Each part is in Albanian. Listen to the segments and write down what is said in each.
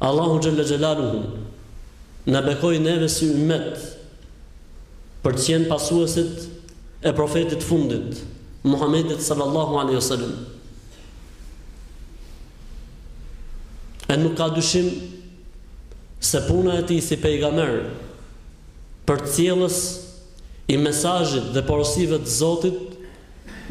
Allahu Xhel-le Xhelaluhu na bekoi neve si umet për të qenë pasuesit e profetit të fundit, Muhammedit sallallahu alaihi wasallam. E nuk ka dyshim se puna e tij si pejgamber, përcjellës i mesazhit dhe porosive të Zotit,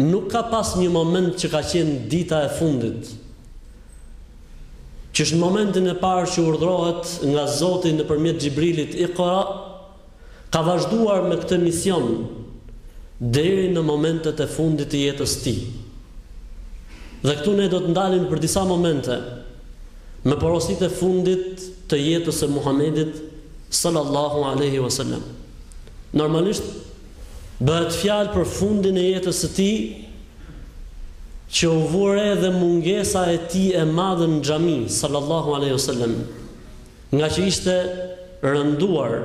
nuk ka pas një moment që ka qenë dita e fundit. Qysh në momentin e parë që urdhërohet nga Zoti nëpërmjet Xhibrilit Iqra, ka vazhduar me këtë mision deri në momentet e fundit të jetës së tij. Dhe këtu ne do të ndalim për disa momente me porositë e fundit të jetës së Muhamedit sallallahu alejhi wa sallam. Normalisht bëhet fjalë për fundin e jetës së tij që u vu re edhe mungesa e tij e madhe në xhami sallallahu alejhi wa sallam. Ngaqë ishte rënduar,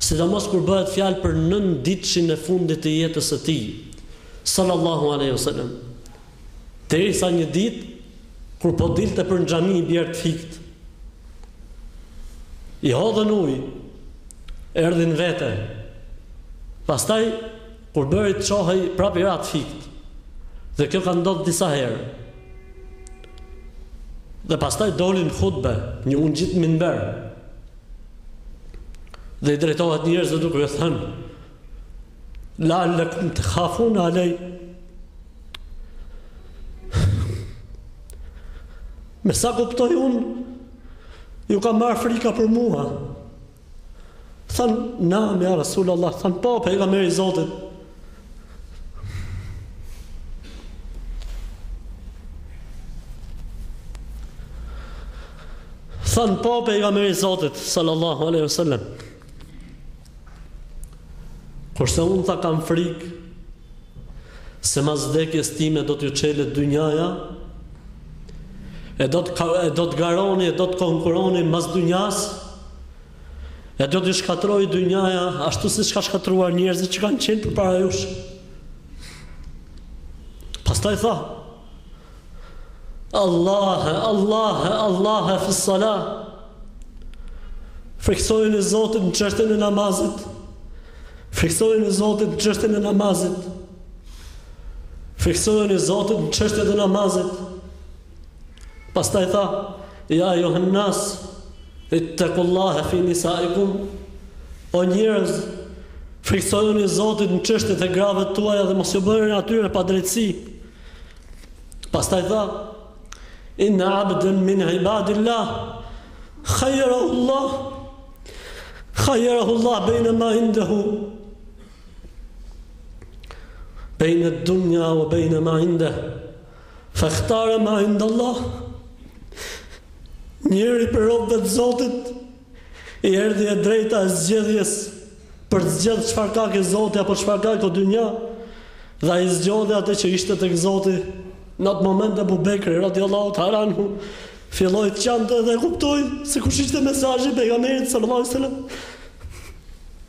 sidomos kur bëhet fjalë për nëntë ditëshin e fundit të jetës së tij, sallallahu alejhi ve selem, derisa një ditë kur po dilte për në xhami i bie të fikët, i hodhën ujë, erdhi në vete. Pastaj, Kur bëri të çohej prapë i ra të fikët dhe kjo ka ndodh disa herë. Dhe pastaj doli në hutbe, u ngjit në minber. Dhe i drejtohet njerëzve duke ju thënë: La'allakum takhafun alay. Me sa kuptoj unë, ju ka marrë frika për mua. Thanë, neam ja Rasulallah, thanë, po, pejgamberi i Zotit. Thanë, po, pejgamberi i Zotit, sallallahu aleyhi wa sallam. Kurse unë tha kam frikë, se mas vdekjes time do t'ju çelet dynjaja, e do të e do të garoni e do të konkurroni mas dynjasë e do t'ju shkatërrojë dynjaja ashtu siç ka shkatërruar njerëzit që kanë qenë përpara jush. Pastaj tha Allah, Allah, Allah fi salat. Frikësojuni Zotit në çështjen e namazit. Frikësojuni Zotit në çështjen e namazit. Frikësojuni Zotit në çështjet e namazit. Pastaj tha, ja ejjuhen-nas, ittekullahe fi nisaikum, o njerëz, frikësojuni Zotit në çështjet e grave tuaja dhe mos ju bëni atyre padrejtësi. Pastaj tha, inne abden min ibadillah, hajjerahullah bejne ma indehu, Bejne dunja ue bejne ma indeh, fehtare ma indallah, njërit prej robve të Zotit, i erdhi e drejta e zgjedhjes, për të zgjedhë çfarë ka ke Zoti, apo çfarë ka kjo dynja, dhe ai zgjodhi atë që ishte tek Zoti, në atë moment Ebu Bekri, radijallahu teala anhu, filloi të qante dhe e kuptoi, se kush ishte mesazhi i Pejgamberit, sallallahu sallam,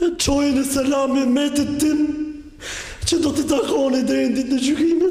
I çojeni selam ymetit tim, që do t'i takoni deri në ditën e gjykimit.